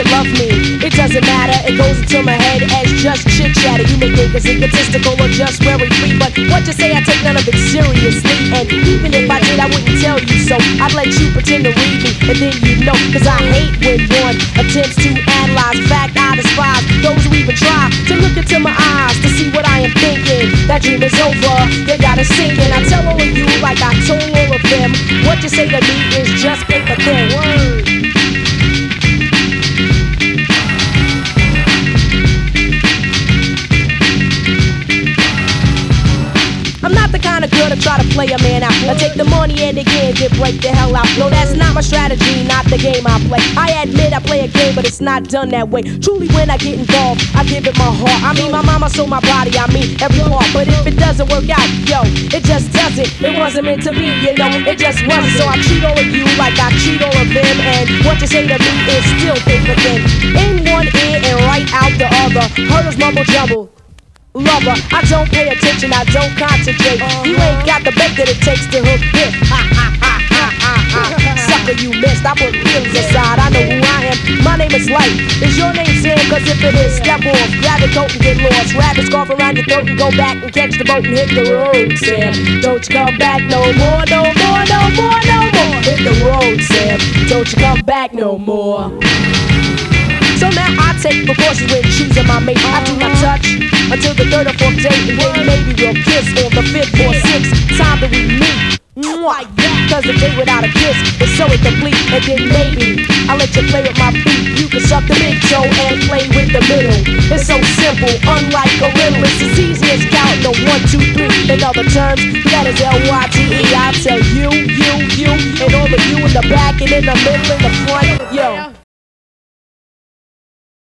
you love me. It doesn't matter, it goes into my head as just chit chatter. You may think it's egotistical or just very free, but what you say, I take none of it seriously. And even if I did, I wouldn't tell you so. I'd let you pretend to read me, and then you know, cause I hate when one attempts to analyze. Fact, I despise those who even try to look into my eyes to see what I am thinking. That dream is over, they gotta sing, and I tell all of you like I told all of them. What you say to me is just paper thin. Try to play a man out. I take the money and again get break the hell out. No, that's not my strategy, not the game I play. I admit I play a game, but it's not done that way. Truly, when I get involved, I give it my heart. I mean, my mama sold my body, I mean every part. But if it doesn't work out, yo, it just doesn't. It wasn't meant to be, you know, it just wasn't. So I treat all of you like I treat all of them. And what you say to me is still paper thin. In one ear and right out the other. Us mumble jumble lover. I don't pay attention, I don't concentrate. Uh-huh. You ain't got the bait that it takes to hook this. Ha ha ha ha ha ha. Sucker, you missed. I put feelings aside. I know who I am. My name is Lyte. Is your name Sam? Cause if it is, step off. Grab the coat and get lost. Rabbit scarf around your throat and go back and catch the boat and hit the road, Sam. Don't you come back no more, no more, no more, no more. Hit the road, Sam. Don't you come back no more. So now I take precautions when choosing my mate. Third or fourth date, and then maybe we'll kiss on the fifth or sixth time that we meet. That, cause a day without a kiss is so incomplete. And then maybe I'll let you play with my feet. You can suck the big toe and play with the middle. It's so simple, unlike a riddle. It's as easy as counting the one, two, three. In other terms, that is L-Y-T-E. I tell you, you, you, and all of you in the back and in the middle, and the front.